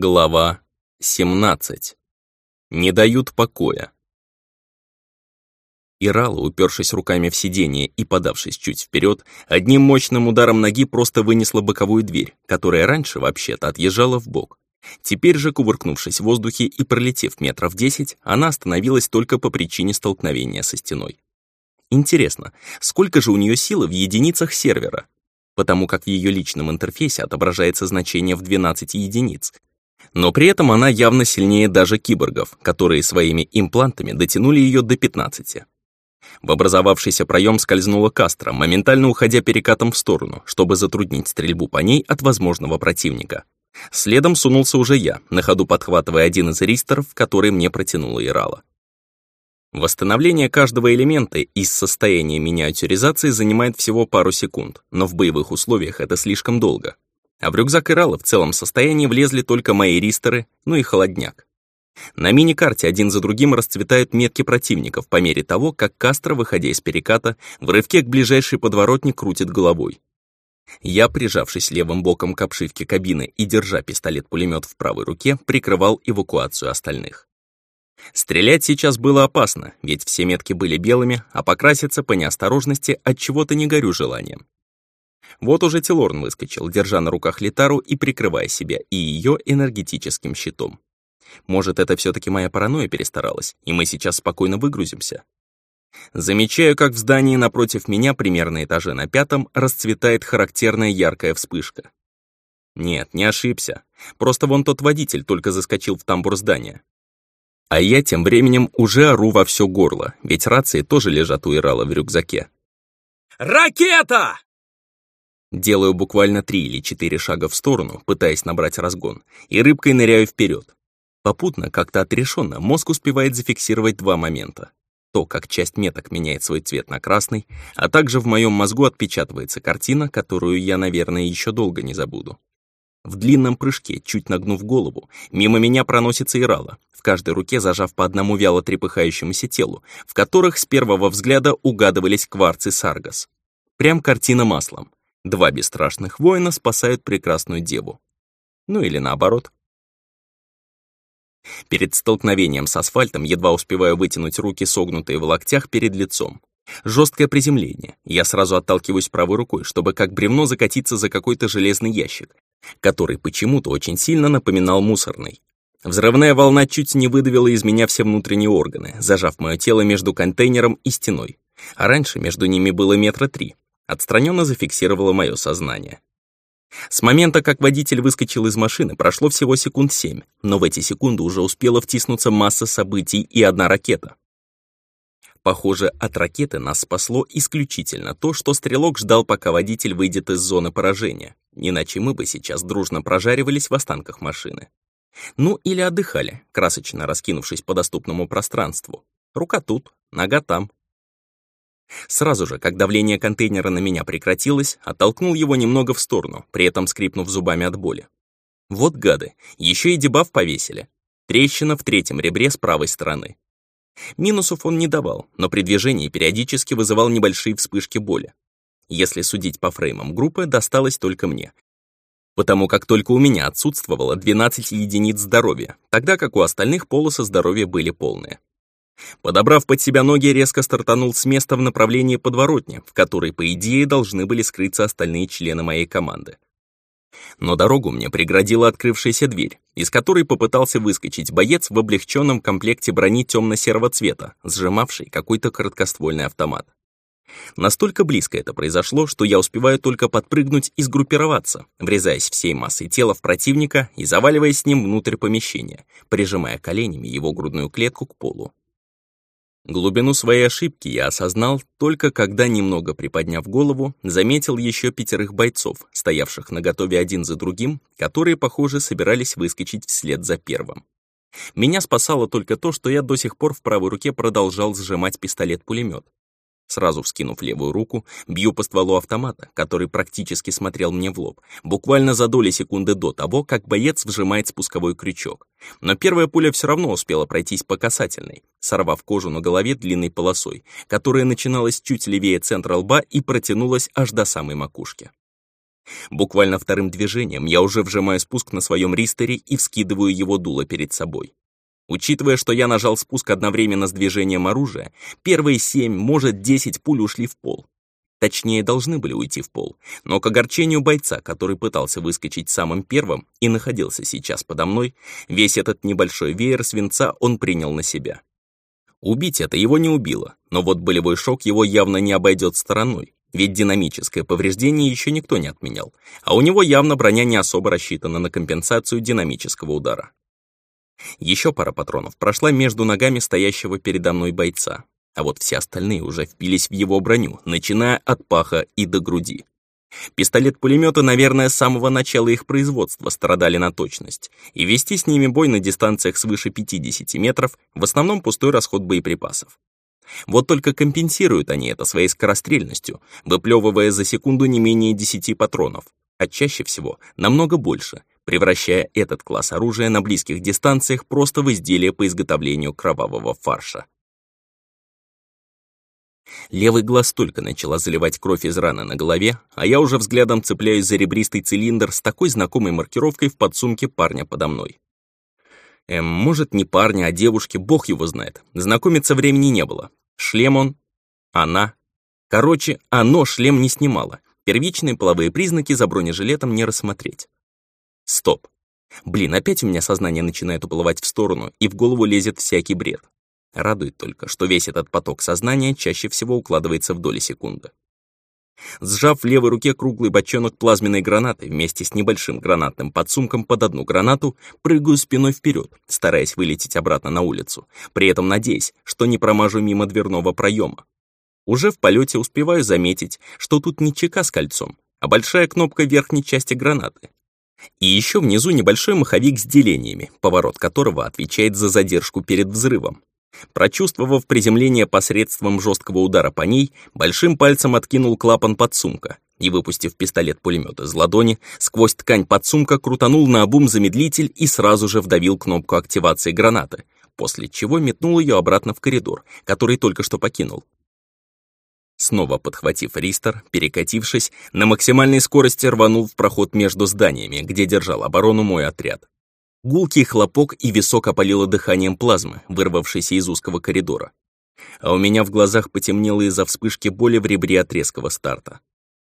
Глава 17. Не дают покоя. Ирала, упершись руками в сиденье и подавшись чуть вперед, одним мощным ударом ноги просто вынесла боковую дверь, которая раньше вообще-то отъезжала в бок. Теперь же, кувыркнувшись в воздухе и пролетев метров десять, она остановилась только по причине столкновения со стеной. Интересно, сколько же у нее силы в единицах сервера? Потому как в ее личном интерфейсе отображается значение в 12 единиц, но при этом она явно сильнее даже киборгов, которые своими имплантами дотянули ее до 15. В образовавшийся проем скользнула Кастро, моментально уходя перекатом в сторону, чтобы затруднить стрельбу по ней от возможного противника. Следом сунулся уже я, на ходу подхватывая один из ристеров, который мне протянула Ирала. Восстановление каждого элемента из состояния миниатюризации занимает всего пару секунд, но в боевых условиях это слишком долго. А в рюкзак Ирала в целом состоянии влезли только мои ристеры, ну и холодняк. На мини-карте один за другим расцветают метки противников по мере того, как Кастро, выходя из переката, в рывке к ближайшей подворотне крутит головой. Я, прижавшись левым боком к обшивке кабины и держа пистолет-пулемет в правой руке, прикрывал эвакуацию остальных. Стрелять сейчас было опасно, ведь все метки были белыми, а покраситься по неосторожности от чего-то не горю желанием. Вот уже Тилорн выскочил, держа на руках Литару и прикрывая себя и ее энергетическим щитом. Может, это все таки моя паранойя перестаралась, и мы сейчас спокойно выгрузимся? Замечаю, как в здании напротив меня, примерно этаже на пятом, расцветает характерная яркая вспышка. Нет, не ошибся. Просто вон тот водитель только заскочил в тамбур здания. А я тем временем уже ору во все горло, ведь рации тоже лежат у Ирала в рюкзаке. «Ракета!» Делаю буквально три или четыре шага в сторону, пытаясь набрать разгон, и рыбкой ныряю вперед. Попутно, как-то отрешенно, мозг успевает зафиксировать два момента. То, как часть меток меняет свой цвет на красный, а также в моем мозгу отпечатывается картина, которую я, наверное, еще долго не забуду. В длинном прыжке, чуть нагнув голову, мимо меня проносится Ирала, в каждой руке зажав по одному вяло трепыхающемуся телу, в которых с первого взгляда угадывались кварцы Саргас. Прям картина маслом. Два бесстрашных воина спасают прекрасную деву. Ну или наоборот. Перед столкновением с асфальтом едва успеваю вытянуть руки, согнутые в локтях, перед лицом. Жесткое приземление. Я сразу отталкиваюсь правой рукой, чтобы как бревно закатиться за какой-то железный ящик, который почему-то очень сильно напоминал мусорный. Взрывная волна чуть не выдавила из меня все внутренние органы, зажав мое тело между контейнером и стеной. А раньше между ними было метра три отстраненно зафиксировало мое сознание. С момента, как водитель выскочил из машины, прошло всего секунд семь, но в эти секунды уже успела втиснуться масса событий и одна ракета. Похоже, от ракеты нас спасло исключительно то, что стрелок ждал, пока водитель выйдет из зоны поражения, иначе мы бы сейчас дружно прожаривались в останках машины. Ну или отдыхали, красочно раскинувшись по доступному пространству. Рука тут, нога там, Сразу же, как давление контейнера на меня прекратилось, оттолкнул его немного в сторону, при этом скрипнув зубами от боли. Вот гады, еще и дебаф повесили. Трещина в третьем ребре с правой стороны. Минусов он не давал, но при движении периодически вызывал небольшие вспышки боли. Если судить по фреймам группы, досталось только мне. Потому как только у меня отсутствовало 12 единиц здоровья, тогда как у остальных полосы здоровья были полные. Подобрав под себя ноги, резко стартанул с места в направлении подворотни, в которой, по идее, должны были скрыться остальные члены моей команды. Но дорогу мне преградила открывшаяся дверь, из которой попытался выскочить боец в облегченном комплекте брони темно-серого цвета, сжимавший какой-то короткоствольный автомат. Настолько близко это произошло, что я успеваю только подпрыгнуть и сгруппироваться, врезаясь всей массой тела в противника и заваливаясь с ним внутрь помещения, прижимая коленями его грудную клетку к полу. Глубину своей ошибки я осознал только когда, немного приподняв голову, заметил еще пятерых бойцов, стоявших наготове один за другим, которые, похоже, собирались выскочить вслед за первым. Меня спасало только то, что я до сих пор в правой руке продолжал сжимать пистолет-пулемет. Сразу вскинув левую руку, бью по стволу автомата, который практически смотрел мне в лоб, буквально за доли секунды до того, как боец вжимает спусковой крючок. Но первая пуля все равно успела пройтись по касательной, сорвав кожу на голове длинной полосой, которая начиналась чуть левее центра лба и протянулась аж до самой макушки. Буквально вторым движением я уже вжимаю спуск на своем ристере и вскидываю его дуло перед собой. Учитывая, что я нажал спуск одновременно с движением оружия, первые семь, может, десять пуль ушли в пол. Точнее, должны были уйти в пол, но к огорчению бойца, который пытался выскочить самым первым и находился сейчас подо мной, весь этот небольшой веер свинца он принял на себя. Убить это его не убило, но вот болевой шок его явно не обойдет стороной, ведь динамическое повреждение еще никто не отменял, а у него явно броня не особо рассчитана на компенсацию динамического удара. Еще пара патронов прошла между ногами стоящего передо мной бойца, а вот все остальные уже впились в его броню, начиная от паха и до груди. Пистолет-пулеметы, наверное, с самого начала их производства страдали на точность, и вести с ними бой на дистанциях свыше 50 метров в основном пустой расход боеприпасов. Вот только компенсируют они это своей скорострельностью, выплевывая за секунду не менее 10 патронов, а чаще всего намного больше, превращая этот класс оружия на близких дистанциях просто в изделие по изготовлению кровавого фарша. Левый глаз только начала заливать кровь из раны на голове, а я уже взглядом цепляюсь за ребристый цилиндр с такой знакомой маркировкой в подсумке парня подо мной. Эм, может, не парня, а девушки, бог его знает. Знакомиться времени не было. Шлем он, она. Короче, оно шлем не снимало. Первичные половые признаки за бронежилетом не рассмотреть. Стоп. Блин, опять у меня сознание начинает уплывать в сторону, и в голову лезет всякий бред. Радует только, что весь этот поток сознания чаще всего укладывается в доли секунды. Сжав в левой руке круглый бочонок плазменной гранаты вместе с небольшим гранатным подсумком под одну гранату, прыгаю спиной вперед, стараясь вылететь обратно на улицу, при этом надеясь, что не промажу мимо дверного проема. Уже в полете успеваю заметить, что тут не чека с кольцом, а большая кнопка верхней части гранаты. И еще внизу небольшой маховик с делениями, поворот которого отвечает за задержку перед взрывом. Прочувствовав приземление посредством жесткого удара по ней, большим пальцем откинул клапан подсумка и, выпустив пистолет-пулемет из ладони, сквозь ткань подсумка крутанул на обум замедлитель и сразу же вдавил кнопку активации гранаты, после чего метнул ее обратно в коридор, который только что покинул. Снова подхватив ристер, перекатившись, на максимальной скорости рванул в проход между зданиями, где держал оборону мой отряд. Гулкий хлопок и висок опалило дыханием плазмы, вырвавшейся из узкого коридора. А у меня в глазах потемнело из-за вспышки боли в ребре от резкого старта.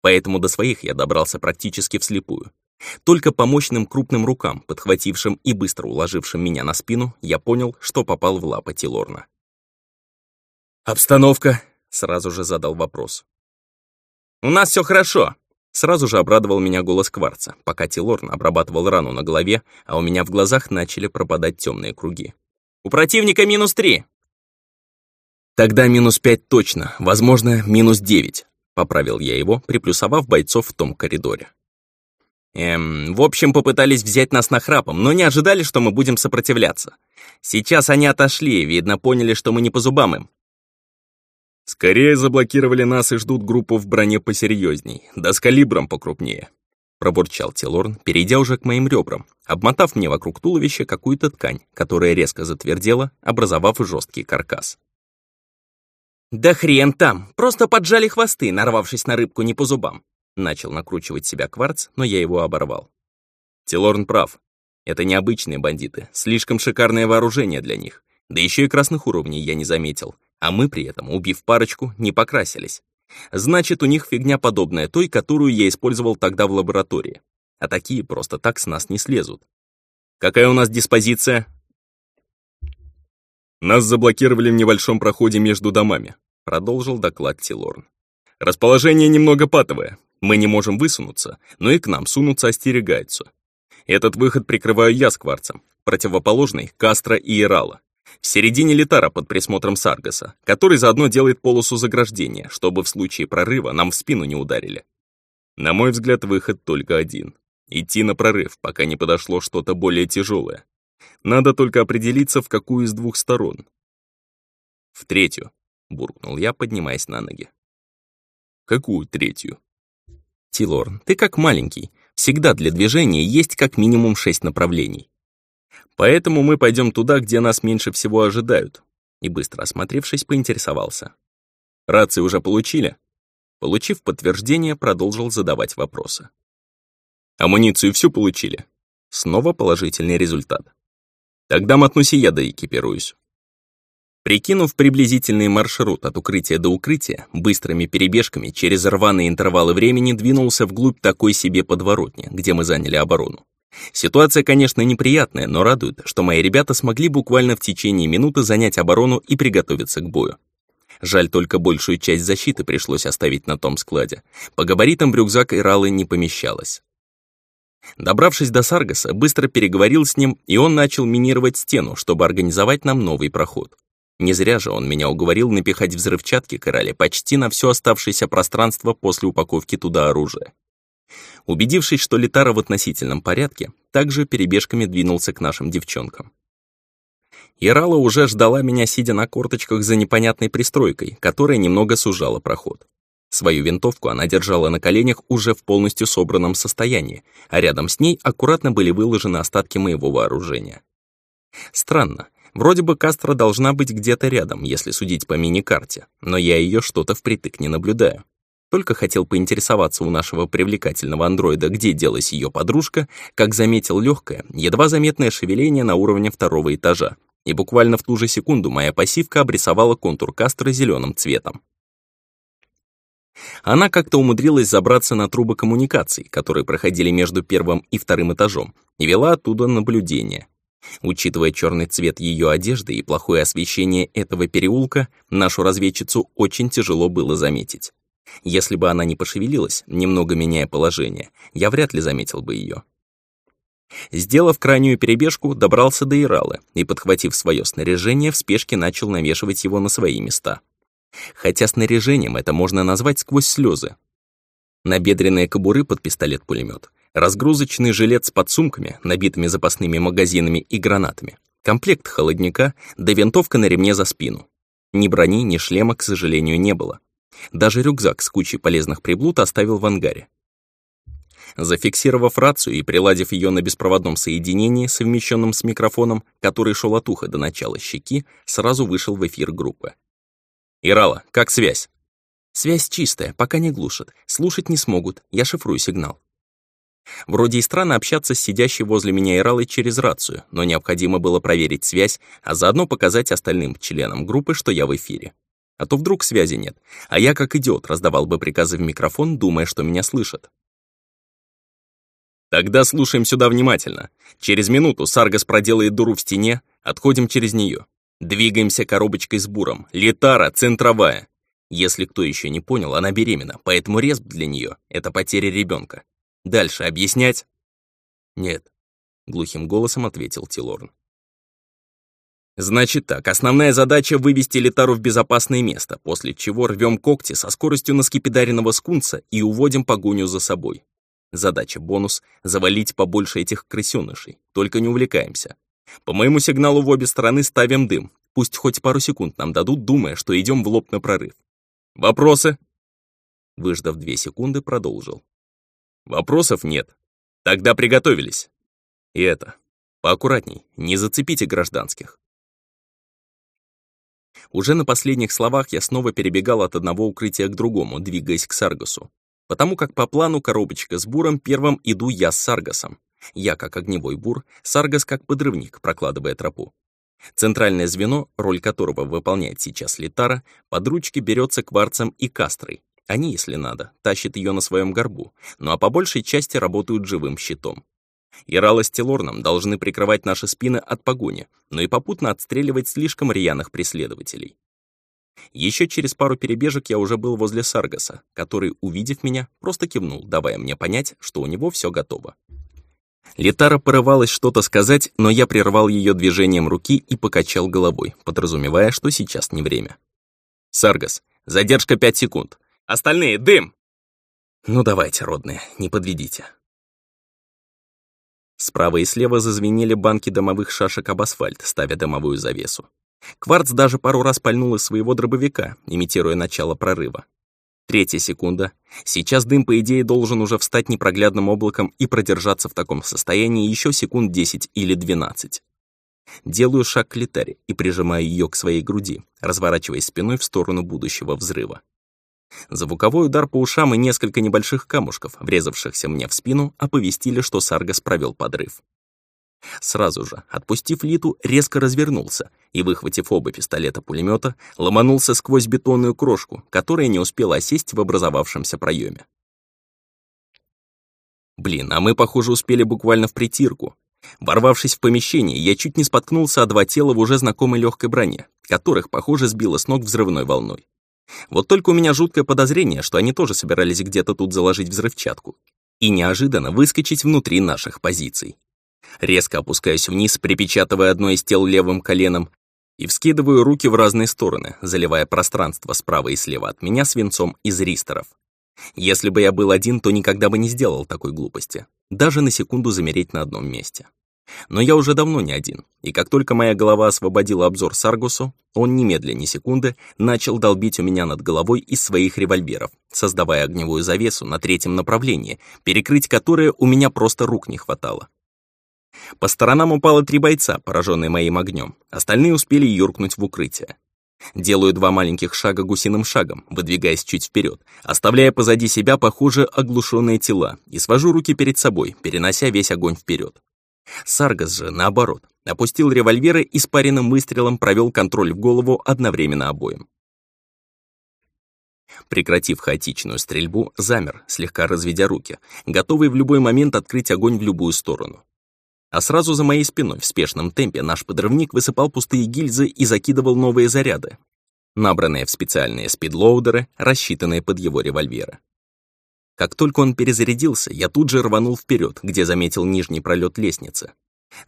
Поэтому до своих я добрался практически вслепую. Только по мощным крупным рукам, подхватившим и быстро уложившим меня на спину, я понял, что попал в лапы Тилорна. «Обстановка?» — сразу же задал вопрос. «У нас все хорошо», Сразу же обрадовал меня голос Кварца, пока Тилорн обрабатывал рану на голове, а у меня в глазах начали пропадать темные круги. «У противника минус три!» «Тогда минус пять точно, возможно, минус девять», — поправил я его, приплюсовав бойцов в том коридоре. Эм, в общем, попытались взять нас нахрапом, но не ожидали, что мы будем сопротивляться. Сейчас они отошли, видно, поняли, что мы не по зубам им. «Скорее заблокировали нас и ждут группу в броне посерьезней, да с калибром покрупнее», пробурчал Тилорн, перейдя уже к моим ребрам, обмотав мне вокруг туловища какую-то ткань, которая резко затвердела, образовав жесткий каркас. «Да хрен там! Просто поджали хвосты, нарвавшись на рыбку не по зубам!» Начал накручивать себя кварц, но я его оборвал. Тилорн прав. Это необычные бандиты, слишком шикарное вооружение для них. Да еще и красных уровней я не заметил, а мы при этом, убив парочку, не покрасились. Значит, у них фигня подобная той, которую я использовал тогда в лаборатории. А такие просто так с нас не слезут. Какая у нас диспозиция? Нас заблокировали в небольшом проходе между домами, продолжил доклад Тилорн. Расположение немного патовое. Мы не можем высунуться, но и к нам сунуться остерегаются. Этот выход прикрываю я с кварцем, противоположный — Кастро и Ирала. В середине литара под присмотром Саргаса, который заодно делает полосу заграждения, чтобы в случае прорыва нам в спину не ударили. На мой взгляд, выход только один. Идти на прорыв, пока не подошло что-то более тяжелое. Надо только определиться, в какую из двух сторон. В третью, буркнул я, поднимаясь на ноги. Какую третью? Тилорн, ты как маленький. Всегда для движения есть как минимум шесть направлений. Поэтому мы пойдем туда, где нас меньше всего ожидают. И быстро осмотревшись, поинтересовался. Рации уже получили? Получив подтверждение, продолжил задавать вопросы. Амуницию всю получили? Снова положительный результат. Тогда мотнусь и я доэкипируюсь. Прикинув приблизительный маршрут от укрытия до укрытия, быстрыми перебежками через рваные интервалы времени двинулся вглубь такой себе подворотни, где мы заняли оборону. Ситуация, конечно, неприятная, но радует, что мои ребята смогли буквально в течение минуты занять оборону и приготовиться к бою. Жаль, только большую часть защиты пришлось оставить на том складе. По габаритам рюкзак Иралы не помещалось. Добравшись до Саргаса, быстро переговорил с ним, и он начал минировать стену, чтобы организовать нам новый проход. Не зря же он меня уговорил напихать взрывчатки короле почти на все оставшееся пространство после упаковки туда оружия. Убедившись, что Литара в относительном порядке, также перебежками двинулся к нашим девчонкам. Ирала уже ждала меня, сидя на корточках за непонятной пристройкой, которая немного сужала проход. Свою винтовку она держала на коленях уже в полностью собранном состоянии, а рядом с ней аккуратно были выложены остатки моего вооружения. Странно, вроде бы Кастро должна быть где-то рядом, если судить по мини-карте, но я ее что-то впритык не наблюдаю. Только хотел поинтересоваться у нашего привлекательного андроида, где делась ее подружка, как заметил легкое, едва заметное шевеление на уровне второго этажа. И буквально в ту же секунду моя пассивка обрисовала контур Кастро зеленым цветом. Она как-то умудрилась забраться на трубы коммуникаций, которые проходили между первым и вторым этажом, и вела оттуда наблюдение. Учитывая черный цвет ее одежды и плохое освещение этого переулка, нашу разведчицу очень тяжело было заметить. Если бы она не пошевелилась, немного меняя положение, я вряд ли заметил бы ее. Сделав крайнюю перебежку, добрался до Иралы и, подхватив свое снаряжение, в спешке начал навешивать его на свои места. Хотя снаряжением это можно назвать сквозь слезы. Набедренные кобуры под пистолет-пулемет, разгрузочный жилет с подсумками, набитыми запасными магазинами и гранатами, комплект холодника да винтовка на ремне за спину. Ни брони, ни шлема, к сожалению, не было. Даже рюкзак с кучей полезных приблуд оставил в ангаре. Зафиксировав рацию и приладив ее на беспроводном соединении, совмещенном с микрофоном, который шел от уха до начала щеки, сразу вышел в эфир группы. «Ирала, как связь?» «Связь чистая, пока не глушат. Слушать не смогут, я шифрую сигнал». Вроде и странно общаться с сидящей возле меня Иралой через рацию, но необходимо было проверить связь, а заодно показать остальным членам группы, что я в эфире. А то вдруг связи нет, а я как идиот раздавал бы приказы в микрофон, думая, что меня слышат. Тогда слушаем сюда внимательно. Через минуту Саргас проделает дуру в стене, отходим через нее. Двигаемся коробочкой с буром. Литара центровая. Если кто еще не понял, она беременна, поэтому респ для нее — это потеря ребенка. Дальше объяснять? Нет, глухим голосом ответил Тилорн. Значит так, основная задача — вывести Литару в безопасное место, после чего рвем когти со скоростью на скипидаренного скунса и уводим погоню за собой. Задача бонус — завалить побольше этих крысёнышей, только не увлекаемся. По моему сигналу в обе стороны ставим дым, пусть хоть пару секунд нам дадут, думая, что идем в лоб на прорыв. Вопросы? Выждав две секунды, продолжил. Вопросов нет. Тогда приготовились. И это, поаккуратней, не зацепите гражданских. Уже на последних словах я снова перебегал от одного укрытия к другому, двигаясь к Саргасу. Потому как по плану коробочка с буром первым иду я с Саргасом. Я как огневой бур, Саргас как подрывник, прокладывая тропу. Центральное звено, роль которого выполняет сейчас Литара, под ручки берется кварцем и кастрой. Они, если надо, тащат ее на своем горбу, ну а по большей части работают живым щитом. Ярала с Телорном должны прикрывать наши спины от погони, но и попутно отстреливать слишком рьяных преследователей. Еще через пару перебежек я уже был возле Саргаса, который, увидев меня, просто кивнул, давая мне понять, что у него все готово. Литара порывалась что-то сказать, но я прервал ее движением руки и покачал головой, подразумевая, что сейчас не время. «Саргас, задержка пять секунд. Остальные — дым!» «Ну давайте, родные, не подведите». Справа и слева зазвенели банки домовых шашек об асфальт, ставя дымовую завесу. Кварц даже пару раз пальнул из своего дробовика, имитируя начало прорыва. Третья секунда. Сейчас дым, по идее, должен уже встать непроглядным облаком и продержаться в таком состоянии еще секунд 10 или 12. Делаю шаг к литаре и прижимаю ее к своей груди, разворачиваясь спиной в сторону будущего взрыва. Звуковой удар по ушам и несколько небольших камушков, врезавшихся мне в спину, оповестили, что Саргас провел подрыв. Сразу же, отпустив Литу, резко развернулся и, выхватив оба пистолета пулемета, ломанулся сквозь бетонную крошку, которая не успела осесть в образовавшемся проеме. Блин, а мы, похоже, успели буквально в притирку. Ворвавшись в помещение, я чуть не споткнулся о два тела в уже знакомой легкой броне, которых, похоже, сбило с ног взрывной волной. Вот только у меня жуткое подозрение, что они тоже собирались где-то тут заложить взрывчатку и неожиданно выскочить внутри наших позиций. Резко опускаюсь вниз, припечатывая одно из тел левым коленом и вскидываю руки в разные стороны, заливая пространство справа и слева от меня свинцом из ристеров. Если бы я был один, то никогда бы не сделал такой глупости. Даже на секунду замереть на одном месте. Но я уже давно не один, и как только моя голова освободила обзор Саргусу, он немедленно ни секунды начал долбить у меня над головой из своих револьверов, создавая огневую завесу на третьем направлении, перекрыть которое у меня просто рук не хватало. По сторонам упало три бойца, пораженные моим огнем. Остальные успели юркнуть в укрытие. Делаю два маленьких шага гусиным шагом, выдвигаясь чуть вперед, оставляя позади себя, похоже, оглушенные тела, и свожу руки перед собой, перенося весь огонь вперед. Саргас же, наоборот, опустил револьверы и с паренным выстрелом провел контроль в голову одновременно обоим. Прекратив хаотичную стрельбу, замер, слегка разведя руки, готовый в любой момент открыть огонь в любую сторону. А сразу за моей спиной в спешном темпе наш подрывник высыпал пустые гильзы и закидывал новые заряды, набранные в специальные спидлоудеры, рассчитанные под его револьверы. Как только он перезарядился, я тут же рванул вперед, где заметил нижний пролет лестницы.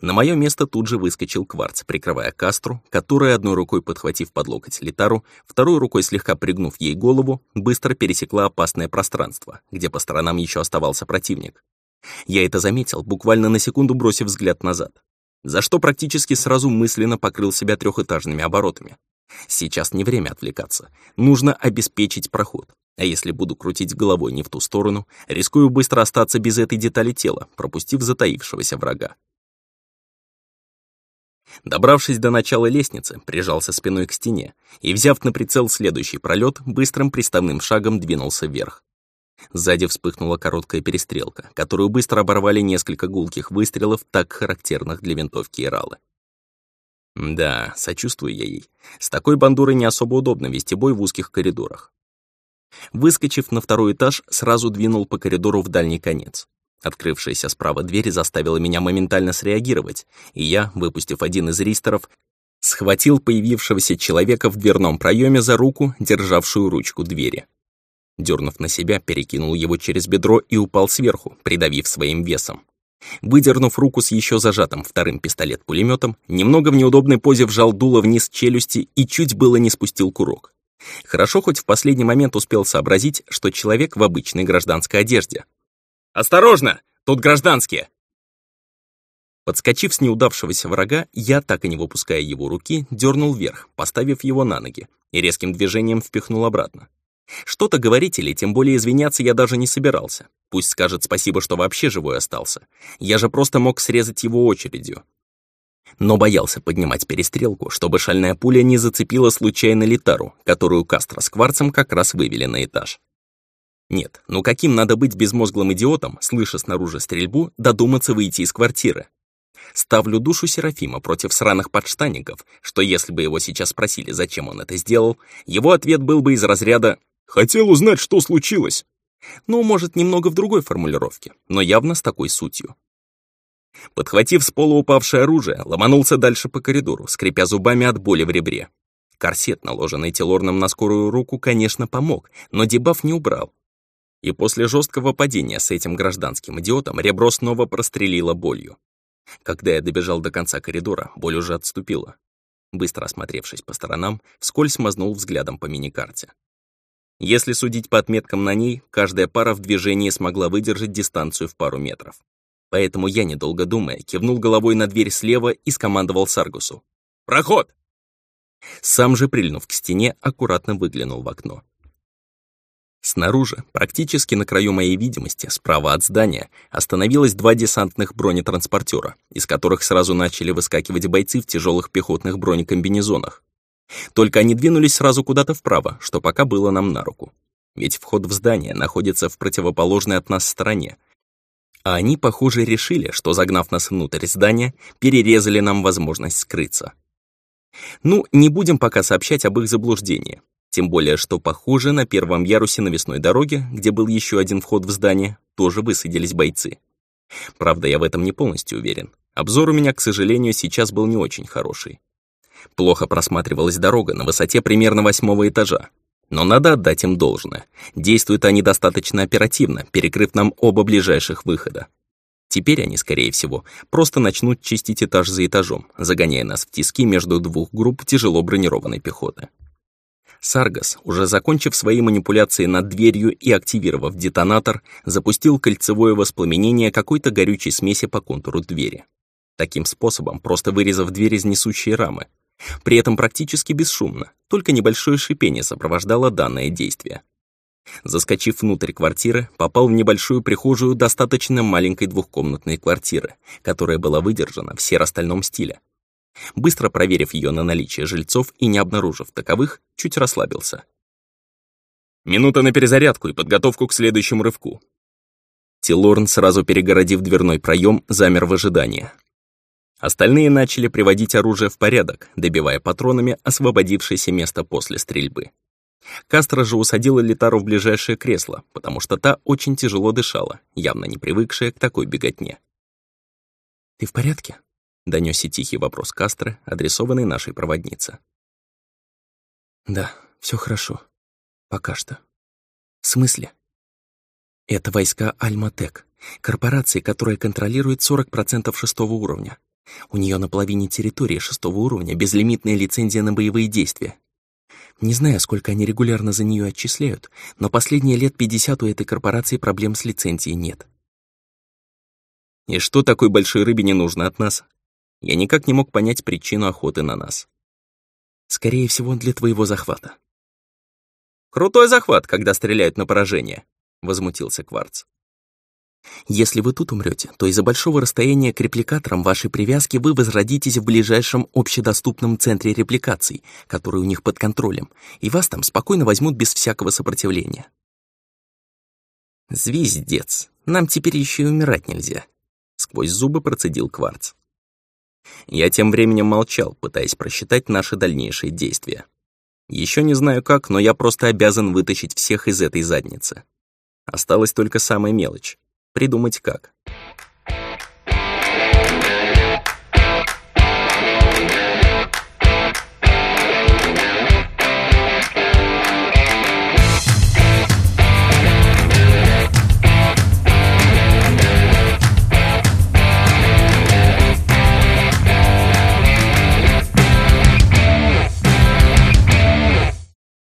На мое место тут же выскочил кварц, прикрывая кастру, которая, одной рукой подхватив под локоть литару, второй рукой слегка пригнув ей голову, быстро пересекла опасное пространство, где по сторонам еще оставался противник. Я это заметил, буквально на секунду бросив взгляд назад, за что практически сразу мысленно покрыл себя трехэтажными оборотами. Сейчас не время отвлекаться, нужно обеспечить проход. А если буду крутить головой не в ту сторону, рискую быстро остаться без этой детали тела, пропустив затаившегося врага. Добравшись до начала лестницы, прижался спиной к стене и, взяв на прицел следующий пролет, быстрым приставным шагом двинулся вверх. Сзади вспыхнула короткая перестрелка, которую быстро оборвали несколько гулких выстрелов, так характерных для винтовки Иралы. Да, сочувствую я ей. С такой бандурой не особо удобно вести бой в узких коридорах. Выскочив на второй этаж, сразу двинул по коридору в дальний конец. Открывшаяся справа дверь заставила меня моментально среагировать, и я, выпустив один из ристеров, схватил появившегося человека в дверном проеме за руку, державшую ручку двери. Дернув на себя, перекинул его через бедро и упал сверху, придавив своим весом. Выдернув руку с еще зажатым вторым пистолет-пулеметом, немного в неудобной позе вжал дуло вниз челюсти и чуть было не спустил курок. Хорошо хоть в последний момент успел сообразить, что человек в обычной гражданской одежде. «Осторожно! Тут гражданские!» Подскочив с неудавшегося врага, я, так и не выпуская его руки, дернул вверх, поставив его на ноги, и резким движением впихнул обратно. Что-то говорить или тем более извиняться я даже не собирался. Пусть скажет спасибо, что вообще живой остался. Я же просто мог срезать его очередью но боялся поднимать перестрелку, чтобы шальная пуля не зацепила случайно литару, которую Кастро с Кварцем как раз вывели на этаж. Нет, ну каким надо быть безмозглым идиотом, слыша снаружи стрельбу, додуматься выйти из квартиры? Ставлю душу Серафима против сраных подштанников, что если бы его сейчас спросили, зачем он это сделал, его ответ был бы из разряда «хотел узнать, что случилось». Ну, может, немного в другой формулировке, но явно с такой сутью. Подхватив с пола упавшее оружие, ломанулся дальше по коридору, скрипя зубами от боли в ребре. Корсет, наложенный Телорном на скорую руку, конечно, помог, но дебаф не убрал. И после жесткого падения с этим гражданским идиотом ребро снова прострелило болью. Когда я добежал до конца коридора, боль уже отступила. Быстро осмотревшись по сторонам, вскользь мазнул взглядом по миникарте. Если судить по отметкам на ней, каждая пара в движении смогла выдержать дистанцию в пару метров. Поэтому я, недолго думая, кивнул головой на дверь слева и скомандовал Саргусу. «Проход!» Сам же, прильнув к стене, аккуратно выглянул в окно. Снаружи, практически на краю моей видимости, справа от здания, остановилось два десантных бронетранспортера, из которых сразу начали выскакивать бойцы в тяжелых пехотных бронекомбинезонах. Только они двинулись сразу куда-то вправо, что пока было нам на руку. ведь вход в здание находится в противоположной от нас стороне. А они, похоже, решили, что, загнав нас внутрь здания, перерезали нам возможность скрыться. Ну, не будем пока сообщать об их заблуждении. Тем более, что, похоже, на первом ярусе навесной дороги, где был еще один вход в здание, тоже высадились бойцы. Правда, я в этом не полностью уверен. Обзор у меня, к сожалению, сейчас был не очень хороший. Плохо просматривалась дорога на высоте примерно восьмого этажа. Но надо отдать им должное. Действуют они достаточно оперативно, перекрыв нам оба ближайших выхода. Теперь они, скорее всего, просто начнут чистить этаж за этажом, загоняя нас в тиски между двух групп тяжело бронированной пехоты. Саргас, уже закончив свои манипуляции над дверью и активировав детонатор, запустил кольцевое воспламенение какой-то горючей смеси по контуру двери. Таким способом, просто вырезав дверь из несущей рамы. При этом практически бесшумно, только небольшое шипение сопровождало данное действие. Заскочив внутрь квартиры, попал в небольшую прихожую достаточно маленькой двухкомнатной квартиры, которая была выдержана в серо-стальном стиле. Быстро проверив ее на наличие жильцов и не обнаружив таковых, чуть расслабился. «Минута на перезарядку и подготовку к следующему рывку». Тилорн, сразу перегородив дверной проем, замер в ожидании. Остальные начали приводить оружие в порядок, добивая патронами освободившееся место после стрельбы. Кастро же усадила Литару в ближайшее кресло, потому что та очень тяжело дышала, явно не привыкшая к такой беготне. «Ты в порядке?» — донёсся тихий вопрос Кастро, адресованный нашей проводнице. «Да, все хорошо. Пока что». «В смысле?» «Это войска Альматек, корпорации, которая контролирует 40% шестого уровня. У нее на половине территории шестого уровня безлимитная лицензия на боевые действия. Не знаю, сколько они регулярно за нее отчисляют, но последние лет 50 у этой корпорации проблем с лицензией нет. И что такой большой рыбе не нужно от нас? Я никак не мог понять причину охоты на нас. Скорее всего, для твоего захвата. Крутой захват, когда стреляют на поражение, возмутился Кварц. Если вы тут умрете, то из-за большого расстояния к репликаторам вашей привязки вы возродитесь в ближайшем общедоступном центре репликаций, который у них под контролем, и вас там спокойно возьмут без всякого сопротивления. «Звездец, нам теперь еще и умирать нельзя», — сквозь зубы процедил Кварц. Я тем временем молчал, пытаясь просчитать наши дальнейшие действия. Еще не знаю как, но я просто обязан вытащить всех из этой задницы. Осталась только самая мелочь придумать как.